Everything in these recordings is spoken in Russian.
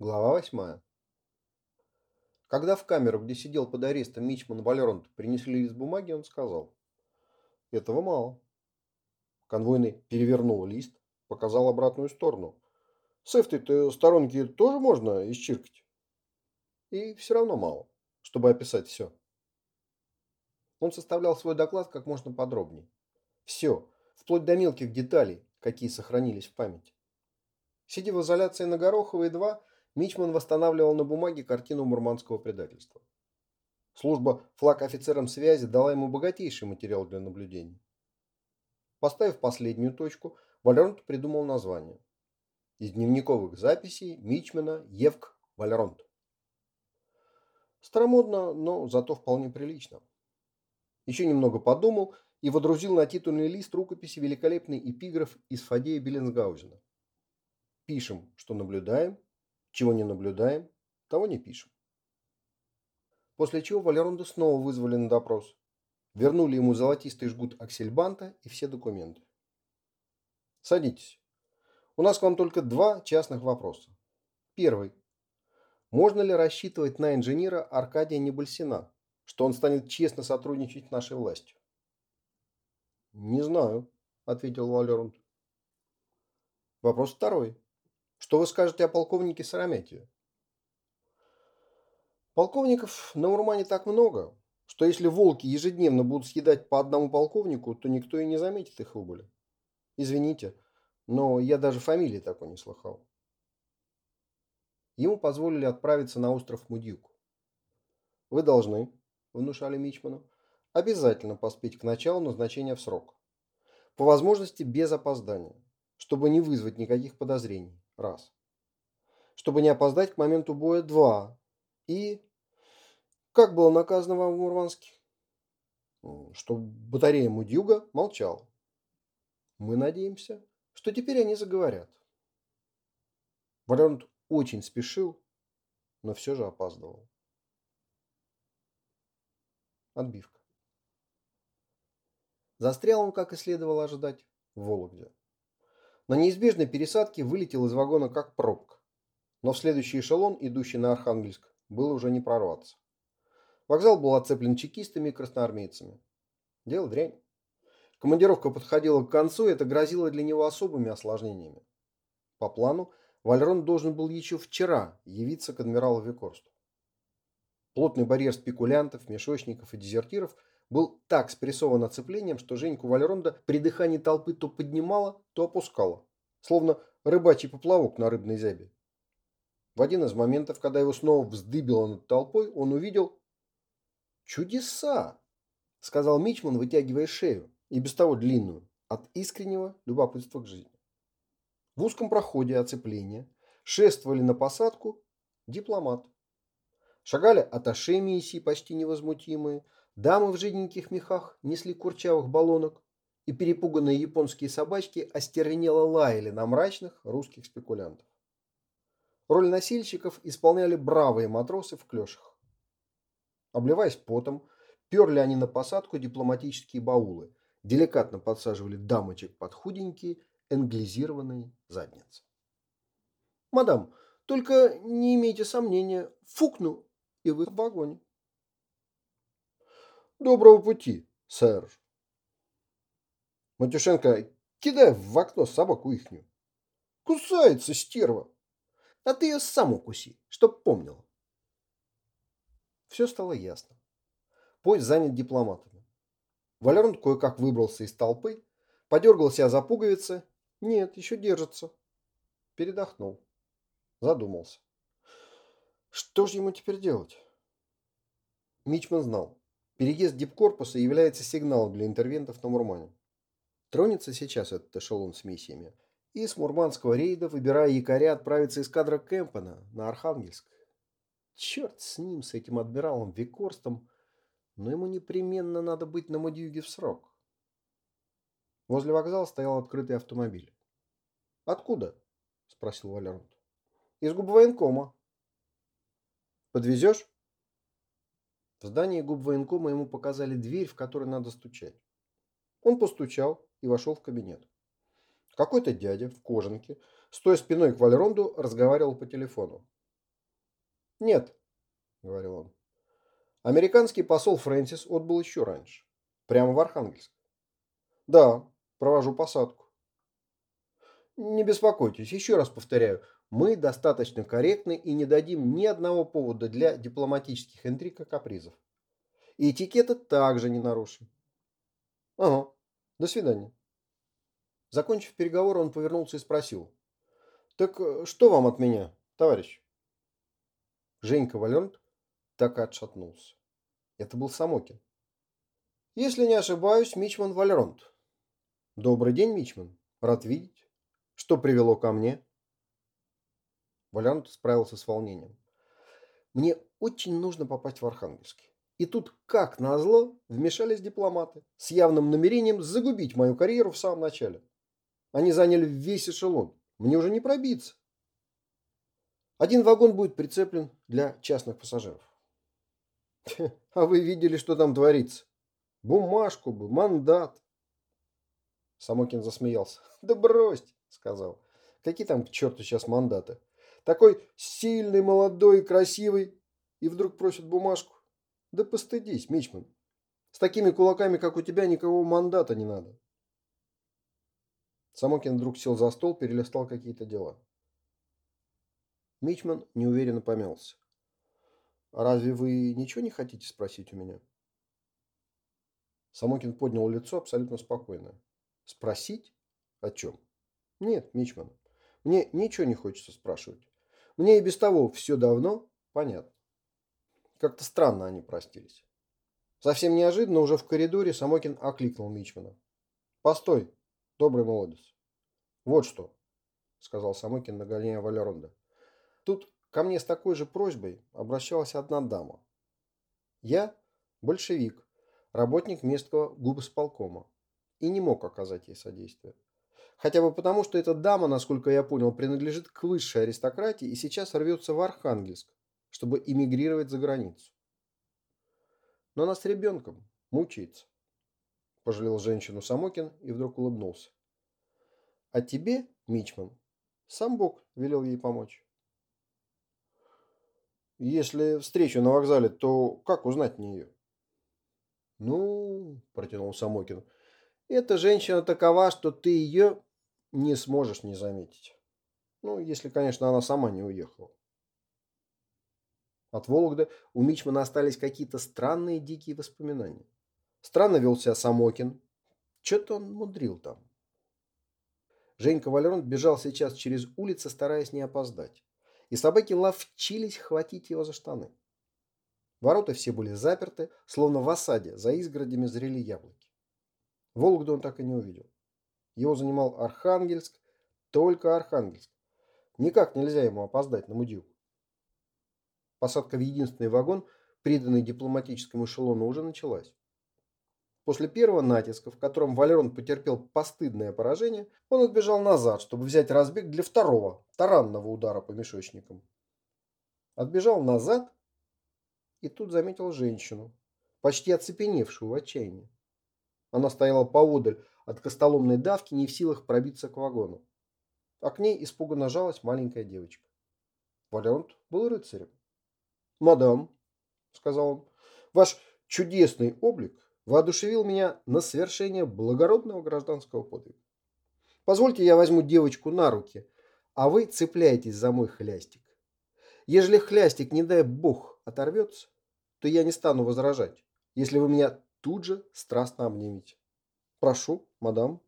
Глава восьмая. Когда в камеру, где сидел под арестом Мичман Вальронт, принесли лист бумаги, он сказал. Этого мало. Конвойный перевернул лист, показал обратную сторону. С этой сторонки тоже можно исчиркать. И все равно мало, чтобы описать все. Он составлял свой доклад как можно подробнее. Все, вплоть до мелких деталей, какие сохранились в памяти. Сидя в изоляции на Гороховой 2, Мичман восстанавливал на бумаге картину мурманского предательства. Служба флаг офицерам связи дала ему богатейший материал для наблюдений. Поставив последнюю точку, Вальронт придумал название. Из дневниковых записей Мичмана Евк Вальронт. Старомодно, но зато вполне прилично. Еще немного подумал и водрузил на титульный лист рукописи великолепный эпиграф из Фадея Беллинсгаузена. Пишем, что наблюдаем, чего не наблюдаем, того не пишем. После чего Валеронда снова вызвали на допрос. Вернули ему золотистый жгут аксельбанта и все документы. Садитесь. У нас к вам только два частных вопроса. Первый. Можно ли рассчитывать на инженера Аркадия Небольсина, что он станет честно сотрудничать с нашей властью? Не знаю, ответил Валерунд. Вопрос второй. Что вы скажете о полковнике Сарамятьеве? Полковников на Урмане так много, что если волки ежедневно будут съедать по одному полковнику, то никто и не заметит их убыли. Извините, но я даже фамилии такой не слыхал. Ему позволили отправиться на остров Мудюк. Вы должны, внушали Мичману, обязательно поспеть к началу назначения в срок. По возможности без опоздания, чтобы не вызвать никаких подозрений. Раз. Чтобы не опоздать к моменту боя. Два. И... Как было наказано вам в Мурманске? Что батарея Мудюга молчала. Мы надеемся, что теперь они заговорят. Вариант очень спешил, но все же опаздывал. Отбивка. Застрял он, как и следовало ожидать, в Вологде. На неизбежной пересадке вылетел из вагона как пробка. Но в следующий эшелон, идущий на Архангельск, было уже не прорваться. Вокзал был оцеплен чекистами и красноармейцами. Дело дрянь. Командировка подходила к концу, и это грозило для него особыми осложнениями. По плану, Вальрон должен был еще вчера явиться к адмиралу Викорсту. Плотный барьер спекулянтов, мешочников и дезертиров – был так спрессован оцеплением, что Женьку Вальронда при дыхании толпы то поднимала, то опускала, словно рыбачий поплавок на рыбной зябе. В один из моментов, когда его снова вздыбило над толпой, он увидел «Чудеса!» — сказал Мичман, вытягивая шею, и без того длинную, от искреннего любопытства к жизни. В узком проходе оцепления шествовали на посадку дипломат. Шагали аташе миссии почти невозмутимые, Дамы в жиденьких мехах несли курчавых баллонок, и перепуганные японские собачки остервенело лаяли на мрачных русских спекулянтов. Роль носильщиков исполняли бравые матросы в клешах. Обливаясь потом, перли они на посадку дипломатические баулы, деликатно подсаживали дамочек под худенькие, англизированные задницы. «Мадам, только не имейте сомнения, фукну, и вы в вагоне». Доброго пути, сэр. Матюшенко, кидай в окно собаку ихнюю. Кусается стерва. А ты ее сам укуси, чтоб помнила. Все стало ясно. Поезд занят дипломатами. Валерон кое-как выбрался из толпы, подергал себя за пуговицы. Нет, еще держится. Передохнул. Задумался. Что же ему теперь делать? Мичман знал. Переезд дипкорпуса является сигналом для интервентов на Мурмане. Тронется сейчас этот эшелон с миссиями. И с мурманского рейда, выбирая якоря, отправится эскадра Кэмпона на Архангельск. Черт с ним, с этим адмиралом Викорстом, но ему непременно надо быть на Мадьюге в срок. Возле вокзала стоял открытый автомобиль. «Откуда?» – спросил Валерант. «Из губвоенкома». «Подвезешь?» В здании губвоенкома ему показали дверь, в которой надо стучать. Он постучал и вошел в кабинет. Какой-то дядя в кожанке, стоя спиной к Вальронду, разговаривал по телефону. Нет, говорил он. Американский посол Фрэнсис отбыл еще раньше. Прямо в Архангельск. Да, провожу посадку. Не беспокойтесь, еще раз повторяю, мы достаточно корректны и не дадим ни одного повода для дипломатических интриг и капризов. И этикета также не нарушен. Ага, до свидания. Закончив переговор, он повернулся и спросил. Так э, что вам от меня, товарищ? Женька Валернт так и отшатнулся. Это был Самокин. Если не ошибаюсь, Мичман Валеронт. Добрый день, Мичман. Рад видеть. Что привело ко мне? Валеронт справился с волнением. Мне очень нужно попасть в Архангельск. И тут, как назло, вмешались дипломаты с явным намерением загубить мою карьеру в самом начале. Они заняли весь эшелон. Мне уже не пробиться. Один вагон будет прицеплен для частных пассажиров. А вы видели, что там творится? Бумажку бы, мандат. Самокин засмеялся. Да брось, сказал. Какие там к черту сейчас мандаты? Такой сильный, молодой, красивый. И вдруг просит бумажку. Да постыдись, Мичман. С такими кулаками, как у тебя, никакого мандата не надо. Самокин вдруг сел за стол, перелистал какие-то дела. Мичман неуверенно помялся. «А разве вы ничего не хотите спросить у меня?» Самокин поднял лицо абсолютно спокойно. «Спросить? О чем?» «Нет, Мичман, мне ничего не хочется спрашивать. Мне и без того все давно понятно». Как-то странно они простились. Совсем неожиданно уже в коридоре Самокин окликнул Мичмана. «Постой, добрый молодец. Вот что», — сказал Самокин, нагоняя Валеронда. «Тут ко мне с такой же просьбой обращалась одна дама. Я большевик, работник местного губосполкома, и не мог оказать ей содействие. Хотя бы потому, что эта дама, насколько я понял, принадлежит к высшей аристократии и сейчас рвется в Архангельск, чтобы эмигрировать за границу. Но она с ребенком мучается. Пожалел женщину Самокин и вдруг улыбнулся. А тебе, Мичман, сам Бог велел ей помочь. Если встречу на вокзале, то как узнать не ее? Ну, протянул Самокин, эта женщина такова, что ты ее не сможешь не заметить. Ну, если, конечно, она сама не уехала. От Вологды у Мичмана остались какие-то странные дикие воспоминания. Странно вел себя Самокин. Что-то он мудрил там. Женька Валерон бежал сейчас через улицу, стараясь не опоздать. И собаки ловчились хватить его за штаны. Ворота все были заперты, словно в осаде, за изгородями зрели яблоки. Вологду он так и не увидел. Его занимал Архангельск, только Архангельск. Никак нельзя ему опоздать на мудилку. Посадка в единственный вагон, приданный дипломатическому эшелону, уже началась. После первого натиска, в котором Валерон потерпел постыдное поражение, он отбежал назад, чтобы взять разбег для второго, таранного удара по мешочникам. Отбежал назад и тут заметил женщину, почти оцепеневшую в отчаянии. Она стояла поодаль от костоломной давки, не в силах пробиться к вагону. А к ней испуганно жалась маленькая девочка. Валеронт был рыцарем. «Мадам», — сказал он, — «ваш чудесный облик воодушевил меня на совершение благородного гражданского подвига. Позвольте, я возьму девочку на руки, а вы цепляйтесь за мой хлястик. Ежели хлястик, не дай бог, оторвется, то я не стану возражать, если вы меня тут же страстно обнимете. Прошу, мадам.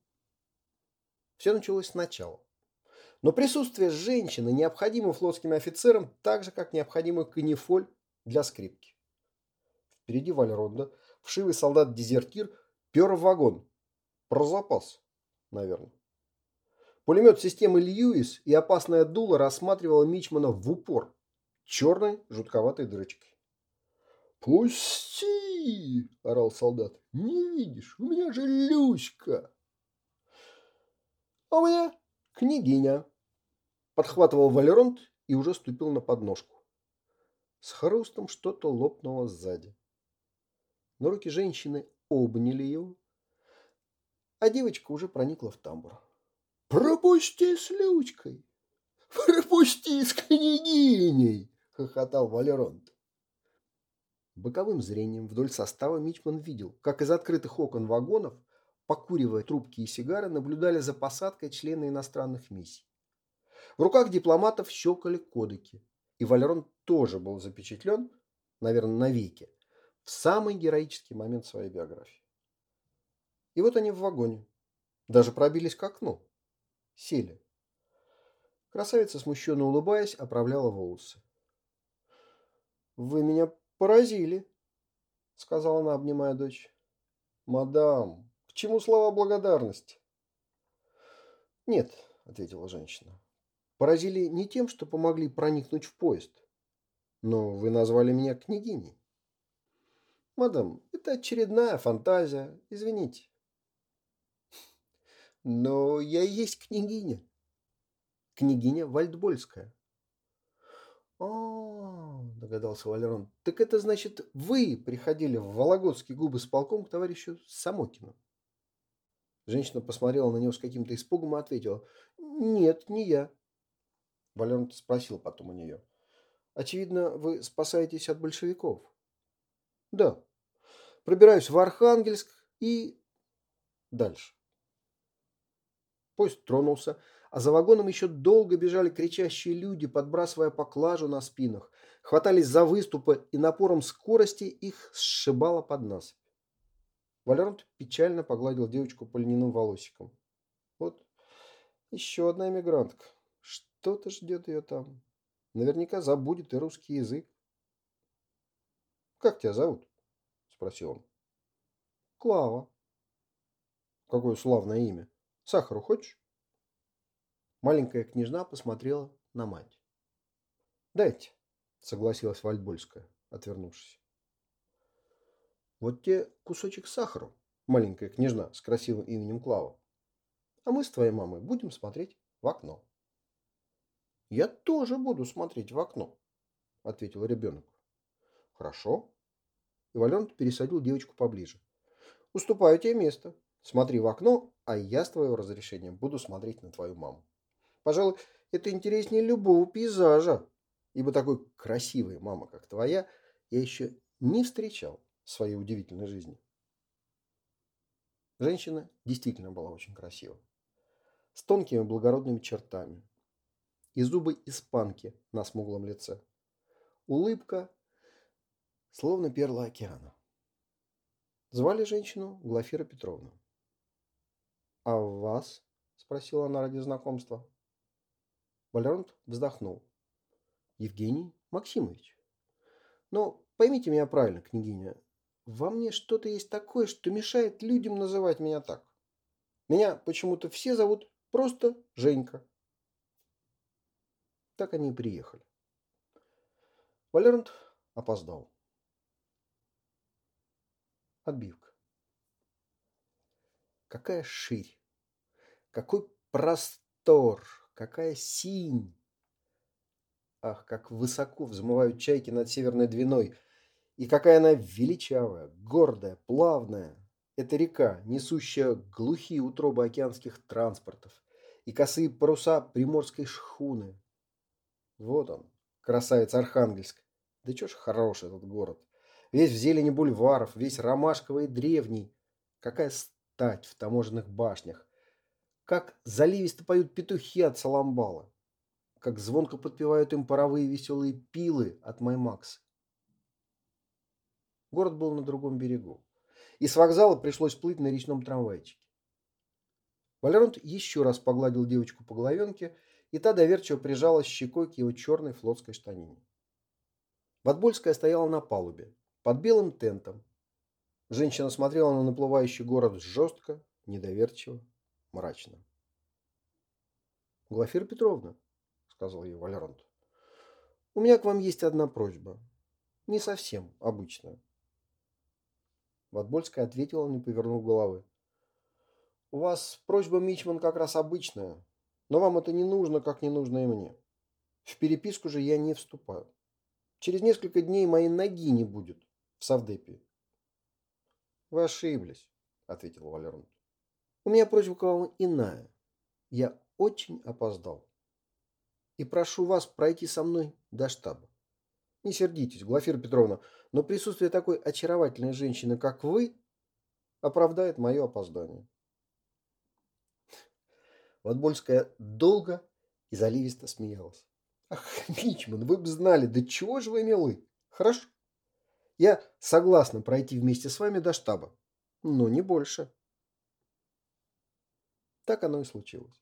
Все началось сначала. Но присутствие женщины необходимо флотским офицерам так же, как необходимо канифоль для скрипки. Впереди Вальронда вшивый солдат-дезертир пер в вагон. Про запас, наверное. Пулемет системы Льюис и опасная дуло рассматривала Мичмана в упор, черной жутковатой дырочкой. «Пусти!» – орал солдат. «Не видишь, у меня же Люська!» «А у меня княгиня!» – подхватывал Валеронт и уже ступил на подножку. С хрустом что-то лопнуло сзади но руки женщины обняли его, а девочка уже проникла в тамбур. «Пропусти с Лючкой! Пропусти с княгиней!» – хохотал Валеронт. Боковым зрением вдоль состава Мичман видел, как из открытых окон вагонов, покуривая трубки и сигары, наблюдали за посадкой члены иностранных миссий. В руках дипломатов щелкали кодеки, и Валерон тоже был запечатлен, наверное, навеки, в самый героический момент своей биографии. И вот они в вагоне. Даже пробились к окну. Сели. Красавица, смущенно улыбаясь, оправляла волосы. «Вы меня поразили», — сказала она, обнимая дочь. «Мадам, к чему слова благодарности?» «Нет», — ответила женщина. «Поразили не тем, что помогли проникнуть в поезд, но вы назвали меня княгиней». «Мадам, это очередная фантазия, извините». «Но я и есть княгиня», княгиня Вальдбольская. А, догадался Валерон. Так это значит, вы приходили в Вологодский губы с полком к товарищу Самокину? Женщина посмотрела на него с каким-то испугом и ответила. Нет, не я. Валерон спросил потом у нее. Очевидно, вы спасаетесь от большевиков. Да. Пробираюсь в Архангельск и дальше. Поезд тронулся а за вагоном еще долго бежали кричащие люди, подбрасывая поклажу на спинах, хватались за выступы и напором скорости их сшибало под насыпь. Валерант печально погладил девочку по льняным волосикам. Вот еще одна эмигрантка. Что-то ждет ее там. Наверняка забудет и русский язык. «Как тебя зовут?» – спросил он. «Клава». «Какое славное имя. Сахару хочешь?» Маленькая княжна посмотрела на мать. «Дайте», — согласилась Вальдбольская, отвернувшись. «Вот те кусочек сахара, маленькая княжна с красивым именем Клава. А мы с твоей мамой будем смотреть в окно». «Я тоже буду смотреть в окно», — ответил ребенок. «Хорошо». И Валент пересадил девочку поближе. «Уступаю тебе место. Смотри в окно, а я с твоего разрешения буду смотреть на твою маму». Пожалуй, это интереснее любого пейзажа, ибо такой красивой мама, как твоя, я еще не встречал в своей удивительной жизни. Женщина действительно была очень красива. С тонкими благородными чертами. И зубы испанки на смуглом лице. Улыбка, словно перла океана. Звали женщину Глафира Петровна. «А вас?» – спросила она ради знакомства. Валерант вздохнул. Евгений Максимович. Но поймите меня правильно, княгиня. Во мне что-то есть такое, что мешает людям называть меня так. Меня почему-то все зовут просто Женька. Так они и приехали. Валерант опоздал. Отбивка. Какая ширь, какой простор, Какая синь! Ах, как высоко взмывают чайки над Северной Двиной! И какая она величавая, гордая, плавная! Это река, несущая глухие утробы океанских транспортов и косые паруса приморской шхуны. Вот он, красавец Архангельск. Да чё ж хороший этот город. Весь в зелени бульваров, весь ромашковый и древний. Какая стать в таможенных башнях как заливисто поют петухи от Саламбала, как звонко подпевают им паровые веселые пилы от Маймакса. Город был на другом берегу, и с вокзала пришлось плыть на речном трамвайчике. Валеронт еще раз погладил девочку по головенке, и та доверчиво прижалась щекой к его черной флотской штанине. Ватбольская стояла на палубе, под белым тентом. Женщина смотрела на наплывающий город жестко, недоверчиво мрачно. «Глафира Петровна», — сказал ей Валерант, — «у меня к вам есть одна просьба. Не совсем обычная». Ватбольская ответила, не повернув головы. «У вас просьба, Мичман, как раз обычная, но вам это не нужно, как не нужно и мне. В переписку же я не вступаю. Через несколько дней моей ноги не будет в Савдепе». «Вы ошиблись», — ответил Валерант. У меня просьба к вам иная. Я очень опоздал. И прошу вас пройти со мной до штаба. Не сердитесь, Глафира Петровна, но присутствие такой очаровательной женщины, как вы, оправдает мое опоздание. Ватбольская долго и заливисто смеялась. Ах, Мичман, вы бы знали, да чего же вы милы. Хорошо. Я согласна пройти вместе с вами до штаба, но не больше. Так оно и случилось.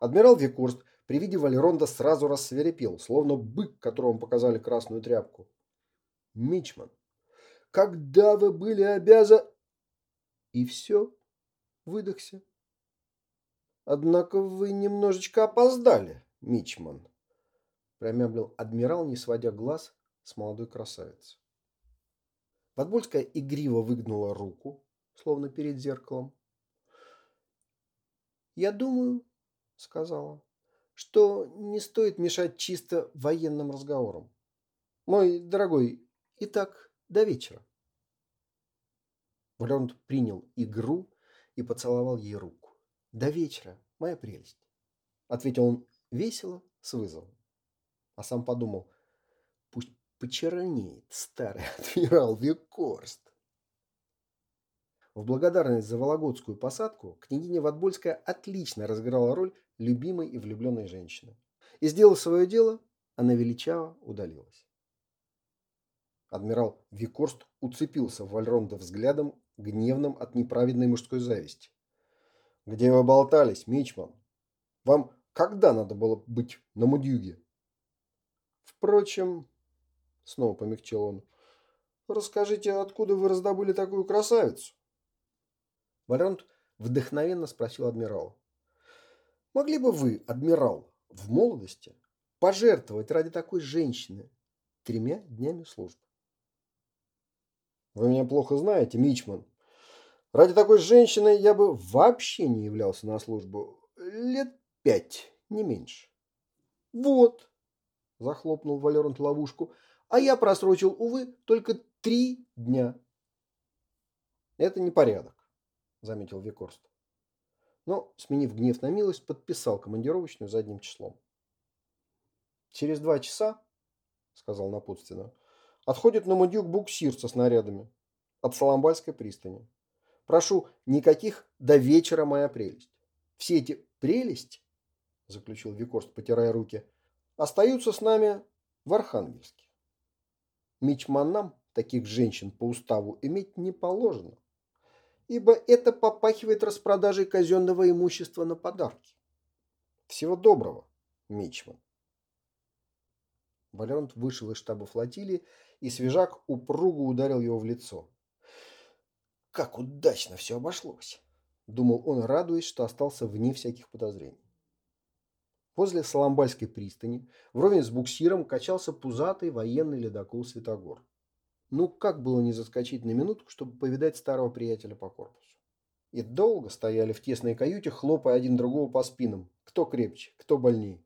Адмирал Викурст при виде Валеронда сразу рассверепел, словно бык, которому показали красную тряпку. Мичман, когда вы были обязаны... И все, выдохся. Однако вы немножечко опоздали, Мичман, промямлил адмирал, не сводя глаз с молодой красавицы. Подбольская игриво выгнула руку, словно перед зеркалом. «Я думаю, — сказала, — что не стоит мешать чисто военным разговорам. Мой дорогой, итак, до вечера». Валерант принял игру и поцеловал ей руку. «До вечера, моя прелесть», — ответил он весело, с вызовом. А сам подумал, пусть почернеет старый адмирал Викорст. В благодарность за вологодскую посадку княгиня Ватбольская отлично разыграла роль любимой и влюбленной женщины. И сделав свое дело, она величаво удалилась. Адмирал Викорст уцепился в Вальронда взглядом, гневным от неправедной мужской зависти. «Где вы болтались, Мичман? Вам когда надо было быть на Мудюге?» Впрочем, Снова помягчил он. Расскажите, откуда вы раздобыли такую красавицу? Вариант вдохновенно спросил адмирал. Могли бы вы, адмирал, в молодости пожертвовать ради такой женщины тремя днями службы? Вы меня плохо знаете, Мичман. Ради такой женщины я бы вообще не являлся на службу. Лет пять, не меньше. Вот, захлопнул Валерант ловушку, а я просрочил, увы, только три дня. Это не порядок, заметил Викорст. Но, сменив гнев на милость, подписал командировочную задним числом. Через два часа, сказал напутственно, отходит на Мудюк буксир со снарядами от Саламбальской пристани. Прошу, никаких до вечера моя прелесть. Все эти прелести, заключил Викорст, потирая руки, остаются с нами в Архангельске. Мичманам таких женщин по уставу иметь не положено, ибо это попахивает распродажей казенного имущества на подарки. Всего доброго, Мичман. Валерант вышел из штаба флотилии, и свежак упруго ударил его в лицо. Как удачно все обошлось, думал он, радуясь, что остался вне всяких подозрений. Возле Соломбальской пристани, вровень с буксиром, качался пузатый военный ледокол Светогор. Ну, как было не заскочить на минутку, чтобы повидать старого приятеля по корпусу? И долго стояли в тесной каюте, хлопая один другого по спинам. Кто крепче, кто больнее.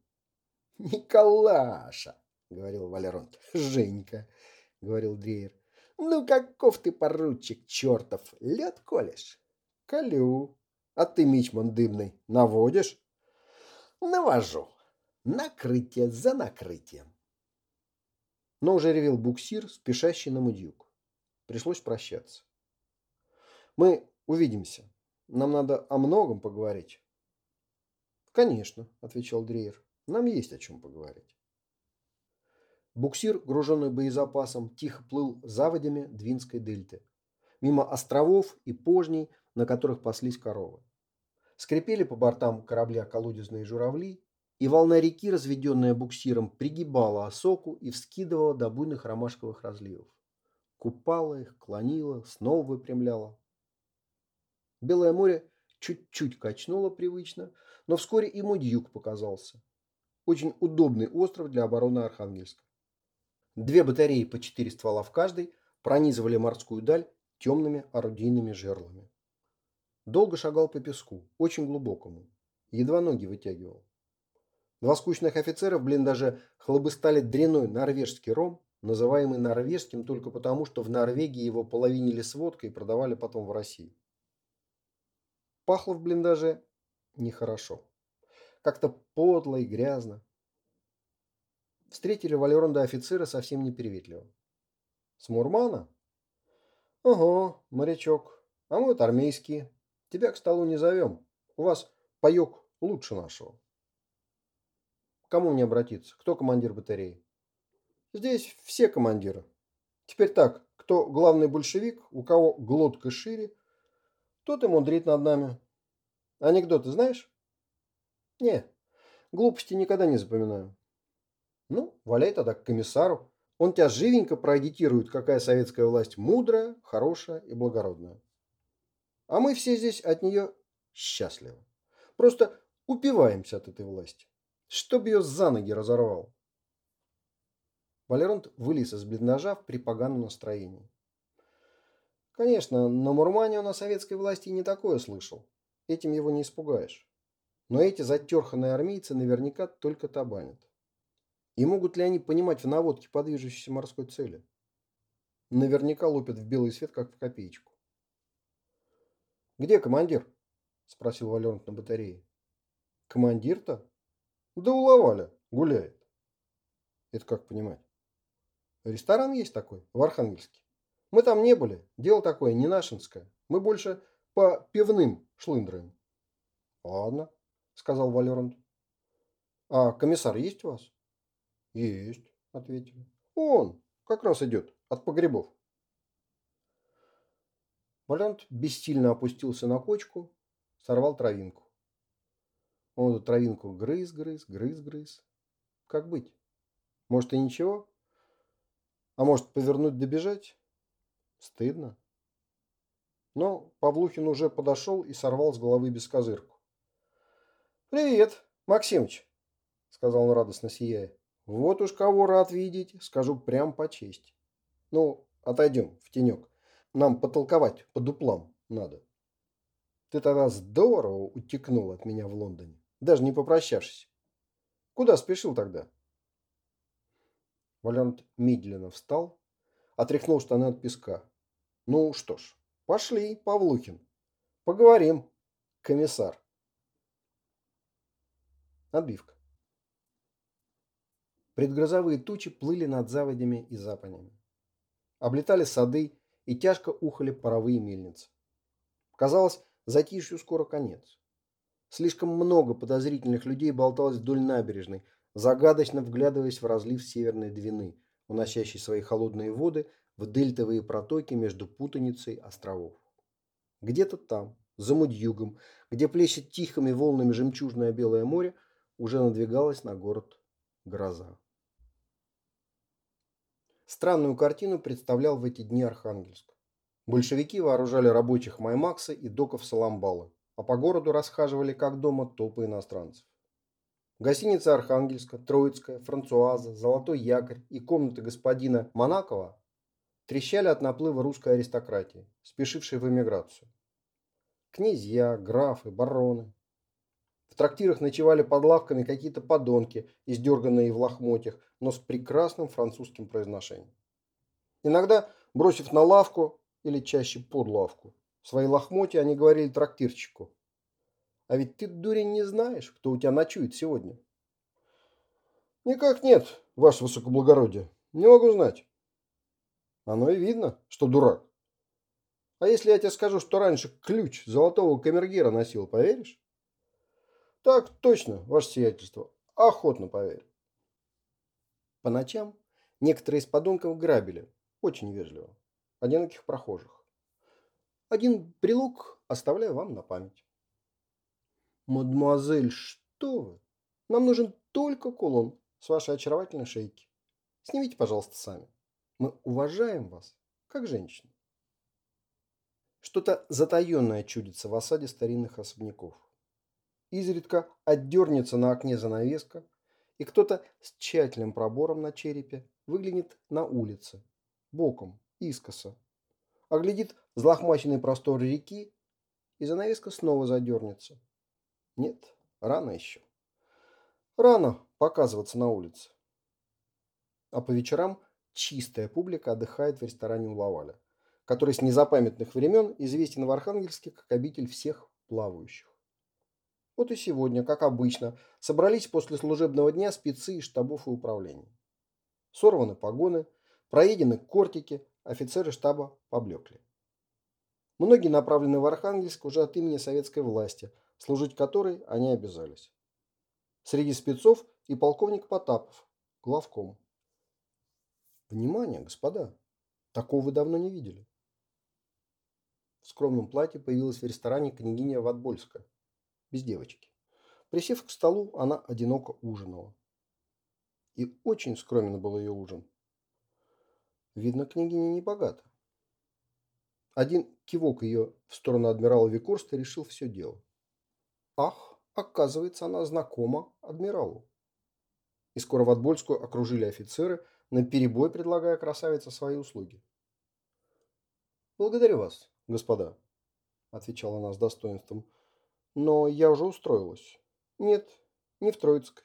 «Николаша!» — говорил Валеронт. «Женька!» — говорил Дрейер. «Ну, каков ты, поручик чертов! Лед колешь?» «Колю. А ты, мичман дымный, наводишь?» Навожу. Накрытие за накрытием. Но уже ревел буксир, спешащий на мудюк. Пришлось прощаться. Мы увидимся. Нам надо о многом поговорить. Конечно, отвечал Дрейер. Нам есть о чем поговорить. Буксир, груженный боезапасом, тихо плыл заводями Двинской дельты. Мимо островов и пожней, на которых паслись коровы. Скрипели по бортам корабля колодезные журавли, и волна реки, разведенная буксиром, пригибала осоку и вскидывала до буйных ромашковых разливов. Купала их, клонила, снова выпрямляла. Белое море чуть-чуть качнуло привычно, но вскоре и Мудьюк показался. Очень удобный остров для обороны Архангельска. Две батареи по четыре ствола в каждой пронизывали морскую даль темными орудийными жерлами. Долго шагал по песку, очень глубокому. Едва ноги вытягивал. Два скучных офицера в блиндаже хлобыстали дряной норвежский ром, называемый норвежским только потому, что в Норвегии его половинили с водкой и продавали потом в России. Пахло в блиндаже нехорошо. Как-то подло и грязно. Встретили Валеронда офицера совсем неприветливо. С Мурмана? Ого, морячок. А мы вот армейские. Тебя к столу не зовем. У вас паек лучше нашего. Кому мне обратиться? Кто командир батареи? Здесь все командиры. Теперь так, кто главный большевик, у кого глотка шире, тот и мудрит над нами. Анекдоты знаешь? Не, глупости никогда не запоминаю. Ну, валяй тогда к комиссару. Он тебя живенько проагитирует, какая советская власть мудрая, хорошая и благородная. А мы все здесь от нее счастливы. Просто упиваемся от этой власти. Чтоб ее за ноги разорвал. Валерант вылез из блиндажа в припоганом настроении. Конечно, на Мурмане он о советской власти не такое слышал. Этим его не испугаешь. Но эти затерханные армейцы наверняка только табанят. И могут ли они понимать в наводке по движущейся морской цели? Наверняка лупят в белый свет, как в копеечку. «Где командир?» – спросил Валернт на батарее. «Командир-то?» «Да у Лаваля. Гуляет». «Это как понимать?» Ресторан есть такой, в Архангельске. Мы там не были. Дело такое, не нашинское. Мы больше по пивным шлындраем. Ладно, сказал Валерант. А комиссар есть у вас? Есть, ответили. Он как раз идет от погребов. Валерант бессильно опустился на кочку, сорвал травинку. Он эту травинку грыз, грыз, грыз, грыз. Как быть? Может и ничего? А может, повернуть добежать? Стыдно. Но Павлухин уже подошел и сорвал с головы бескозырку. «Привет, Максимыч!» — сказал он радостно сияя. «Вот уж кого рад видеть, скажу прям по чести. Ну, отойдем в тенек. Нам потолковать по дуплам надо. Ты тогда здорово утекнул от меня в Лондоне, даже не попрощавшись. Куда спешил тогда?» Валент медленно встал, отряхнул штаны от песка. Ну что ж, пошли, Павлухин. Поговорим, комиссар. Отбивка. Предгрозовые тучи плыли над заводями и запанями. Облетали сады и тяжко ухали паровые мельницы. Казалось, затишью скоро конец. Слишком много подозрительных людей болталось вдоль набережной, загадочно вглядываясь в разлив Северной Двины, уносящий свои холодные воды в дельтовые протоки между путаницей островов. Где-то там, за Мудьюгом, где плещет тихими волнами жемчужное белое море, уже надвигалась на город гроза. Странную картину представлял в эти дни Архангельск. Большевики вооружали рабочих Маймакса и доков Саламбала, а по городу расхаживали как дома толпы иностранцев. Гостиница Архангельска, Троицкая, Франсуаза, Золотой якорь и комната господина Монакова трещали от наплыва русской аристократии, спешившей в эмиграцию. Князья, графы, бароны. В трактирах ночевали под лавками какие-то подонки, издерганные в лохмотьях, но с прекрасным французским произношением. Иногда, бросив на лавку, или чаще под лавку, свои лохмотья, они говорили трактирщику – а ведь ты, дурень, не знаешь, кто у тебя ночует сегодня. Никак нет, ваше высокоблагородие. Не могу знать. Оно и видно, что дурак. А если я тебе скажу, что раньше ключ золотого камергера носил, поверишь? Так точно, ваше сиятельство. Охотно поверю. По ночам некоторые из подонков грабили. Очень вежливо. Одиноких прохожих. Один прилук оставляю вам на память. «Мадемуазель, что вы? Нам нужен только кулон с вашей очаровательной шейки. Снимите, пожалуйста, сами. Мы уважаем вас, как женщину». Что-то затаенное чудится в осаде старинных особняков. Изредка отдернется на окне занавеска, и кто-то с тщательным пробором на черепе выглянет на улице, боком, искоса, оглядит злохмаченный простор реки, и занавеска снова задернется, нет, рано еще. Рано показываться на улице. А по вечерам чистая публика отдыхает в ресторане у Лаваля, который с незапамятных времен известен в Архангельске как обитель всех плавающих. Вот и сегодня, как обычно, собрались после служебного дня спецы из штабов и управлений. Сорваны погоны, проедены кортики, офицеры штаба поблекли. Многие направлены в Архангельск уже от имени советской власти, служить которой они обязались. Среди спецов и полковник Потапов, главком. Внимание, господа! Такого вы давно не видели. В скромном платье появилась в ресторане княгиня Ватбольская, без девочки. Присев к столу, она одиноко ужинала. И очень скромен был ее ужин. Видно, княгиня не богата. Один кивок ее в сторону адмирала Викорста решил все дело. Ах, оказывается, она знакома адмиралу. И скоро Ватбольскую окружили офицеры, на перебой предлагая красавице свои услуги. «Благодарю вас, господа», – отвечала она с достоинством. «Но я уже устроилась. Нет, не в Троицкой.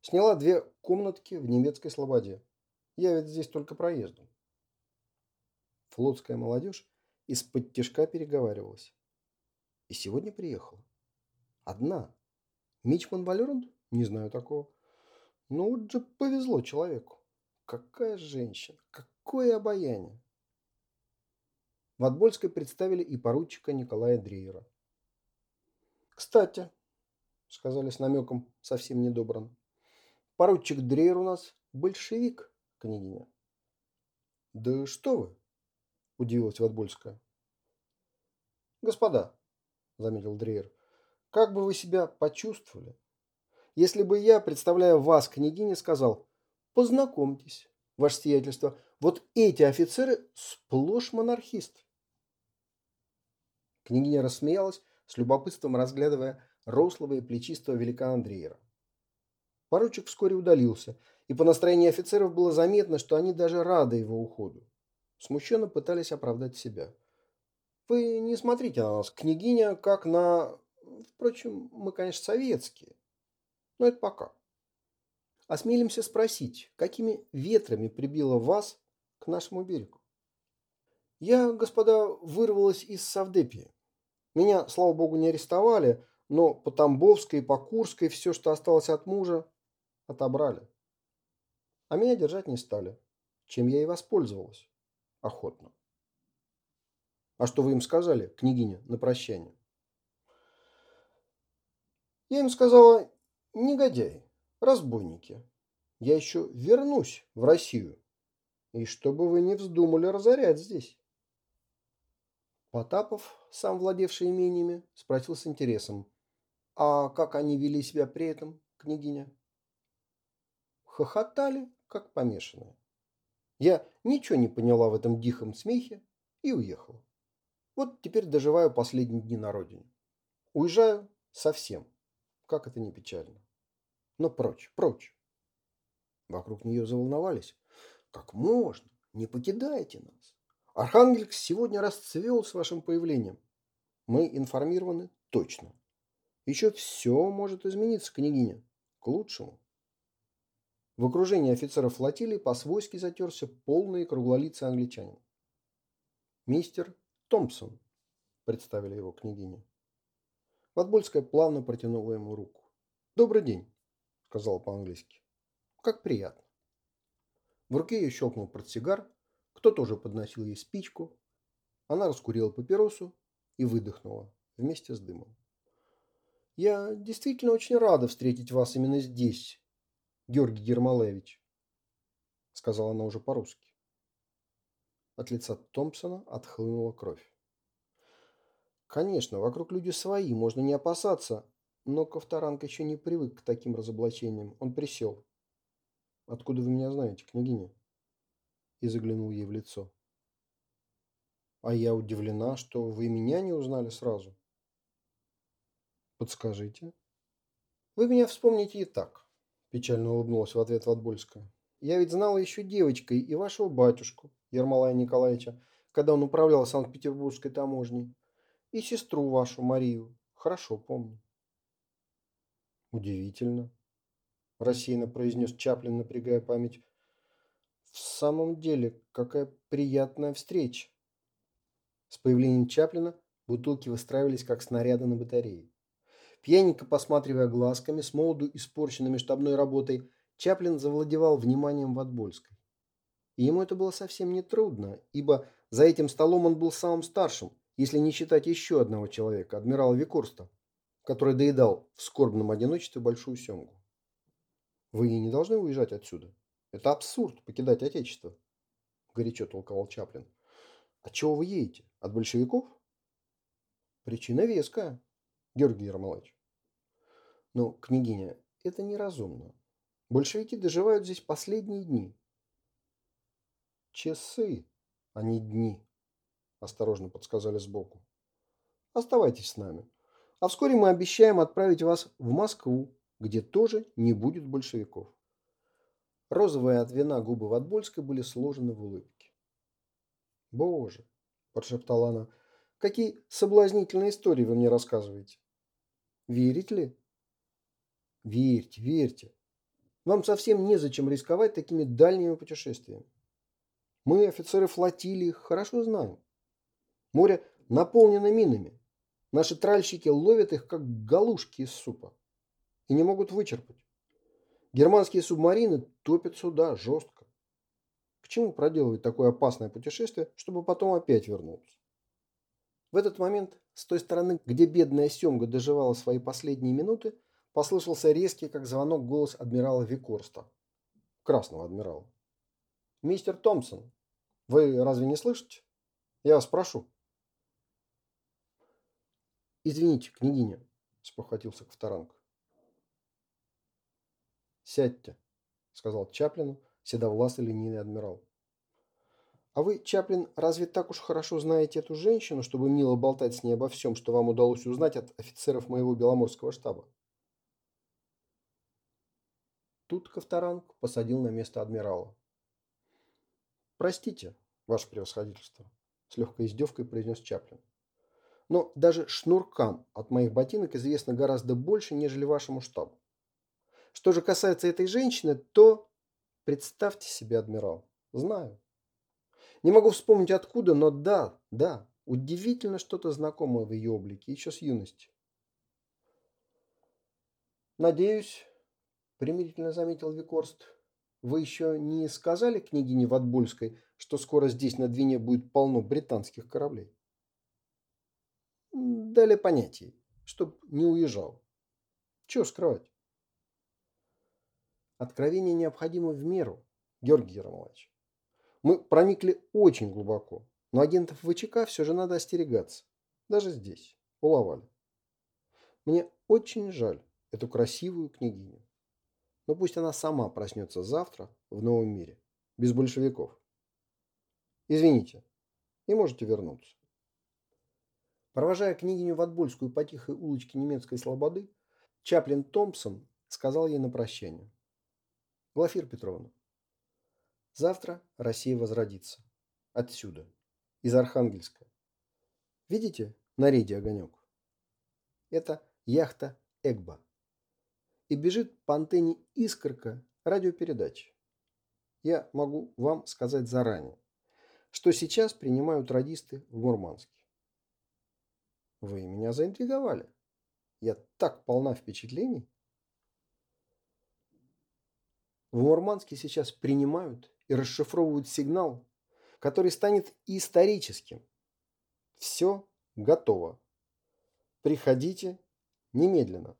Сняла две комнатки в немецкой слободе. Я ведь здесь только проездом». Флотская молодежь из-под тяжка переговаривалась. И сегодня приехала. Одна. Мичман Валеранд? Не знаю такого. Ну вот же повезло человеку. Какая женщина, какое обаяние. В Отбольской представили и поручика Николая Дрейера. «Кстати», — сказали с намеком совсем недобрым, — «поручик Дрейер у нас большевик, княгиня». «Да что вы!» – удивилась Ватбольская. «Господа», – заметил Дрейер, – «как бы вы себя почувствовали, если бы я, представляя вас, княгиня, сказал, познакомьтесь, ваше сиятельство, вот эти офицеры сплошь монархисты». Княгиня рассмеялась, с любопытством разглядывая рослого и плечистого великана Дрейера. Поручик вскоре удалился, и по настроению офицеров было заметно, что они даже рады его уходу. Смущенно пытались оправдать себя. Вы не смотрите на нас, княгиня, как на... Впрочем, мы, конечно, советские. Но это пока. Осмелимся спросить, какими ветрами прибило вас к нашему берегу? Я, господа, вырвалась из Савдепии. Меня, слава богу, не арестовали, но по Тамбовской и по Курской все, что осталось от мужа, отобрали. А меня держать не стали, чем я и воспользовалась охотно. А что вы им сказали, княгиня, на прощание? Я им сказала, негодяи, разбойники, я еще вернусь в Россию. И чтобы вы не вздумали разорять здесь. Потапов, сам владевший имениями, спросил с интересом. А как они вели себя при этом, княгиня? Хохотали, как помешанные. Я ничего не поняла в этом дихом смехе и уехала. Вот теперь доживаю последние дни на родине. Уезжаю совсем, как это не печально. Но прочь, прочь. Вокруг нее заволновались. Как можно? Не покидайте нас. Архангельск сегодня расцвел с вашим появлением. Мы информированы точно. Еще все может измениться, княгиня, к лучшему. В окружении офицеров флотилии по-свойски затерся полный круглолицый англичанин. «Мистер Томпсон», – представили его княгине. Подбольская плавно протянула ему руку. «Добрый день», – сказала по-английски. «Как приятно». В руке ее щелкнул портсигар, кто-то уже подносил ей спичку. Она раскурила папиросу и выдохнула вместе с дымом. «Я действительно очень рада встретить вас именно здесь, Георгий Гермолевич, сказала она уже по-русски. От лица Томпсона отхлынула кровь. Конечно, вокруг люди свои, можно не опасаться, но Ковторанг еще не привык к таким разоблачениям. Он присел. «Откуда вы меня знаете, княгиня?» И заглянул ей в лицо. «А я удивлена, что вы меня не узнали сразу». «Подскажите». «Вы меня вспомните и так. Печально улыбнулась в ответ Ватбольская. Я ведь знала еще девочкой и вашего батюшку, Ермолая Николаевича, когда он управлял Санкт-Петербургской таможней, и сестру вашу, Марию. Хорошо помню. Удивительно, рассеянно произнес Чаплин, напрягая память. В самом деле, какая приятная встреча. С появлением Чаплина бутылки выстраивались как снаряды на батарее. Пьяненько посматривая глазками с молоду испорченными штабной работой, Чаплин завладевал вниманием Ватбольской. И ему это было совсем не трудно, ибо за этим столом он был самым старшим, если не считать еще одного человека, адмирала Викорста, который доедал в скорбном одиночестве большую семгу. Вы не должны уезжать отсюда. Это абсурд покидать Отечество, горячо толковал Чаплин. От чего вы едете? От большевиков? Причина веская, Георгий Ермолаевич. Но, княгиня, это неразумно. Большевики доживают здесь последние дни. Часы, а не дни, осторожно подсказали сбоку. Оставайтесь с нами. А вскоре мы обещаем отправить вас в Москву, где тоже не будет большевиков. Розовые от вина губы Ватбольской были сложены в улыбке. «Боже!» – прошептала она. «Какие соблазнительные истории вы мне рассказываете!» «Верите ли?» «Верьте, верьте. Вам совсем незачем рисковать такими дальними путешествиями. Мы, офицеры флотилии, хорошо знаем. Море наполнено минами. Наши тральщики ловят их, как галушки из супа. И не могут вычерпать. Германские субмарины топят сюда жестко. К чему проделывать такое опасное путешествие, чтобы потом опять вернуться? В этот момент, с той стороны, где бедная Семга доживала свои последние минуты, послышался резкий, как звонок, голос адмирала Викорста. Красного адмирала. «Мистер Томпсон, вы разве не слышите? Я вас прошу». «Извините, княгиня», – спохватился Ковторанг. «Сядьте», – сказал Чаплину седовласый линейный адмирал. «А вы, Чаплин, разве так уж хорошо знаете эту женщину, чтобы мило болтать с ней обо всем, что вам удалось узнать от офицеров моего Беломорского штаба?» Тут Ковторанг посадил на место адмирала. «Простите, ваше превосходительство», – с легкой издевкой произнес Чаплин. Но даже шнуркам от моих ботинок известно гораздо больше, нежели вашему штабу. Что же касается этой женщины, то... Представьте себе, адмирал, знаю. Не могу вспомнить откуда, но да, да, удивительно что-то знакомое в ее облике, еще с юности. Надеюсь, примирительно заметил Викорст, вы еще не сказали княгине Ватбольской, что скоро здесь на Двине будет полно британских кораблей? дали понятие, чтоб не уезжал. Чего скрывать? Откровение необходимо в меру, Георгий Ермолаевич. Мы проникли очень глубоко, но агентов ВЧК все же надо остерегаться. Даже здесь, у Лаваля. Мне очень жаль эту красивую княгиню. Но пусть она сама проснется завтра в новом мире, без большевиков. Извините, и можете вернуться. Провожая княгиню Ватбольскую по тихой улочке немецкой слободы, Чаплин Томпсон сказал ей на прощание. Глафир Петровна, завтра Россия возродится. Отсюда, из Архангельска. Видите на рейде огонек? Это яхта Эгба. И бежит по антенне искорка радиопередачи. Я могу вам сказать заранее, что сейчас принимают радисты в Мурманске. Вы меня заинтриговали. Я так полна впечатлений. В Мурманске сейчас принимают и расшифровывают сигнал, который станет историческим. Все готово. Приходите немедленно.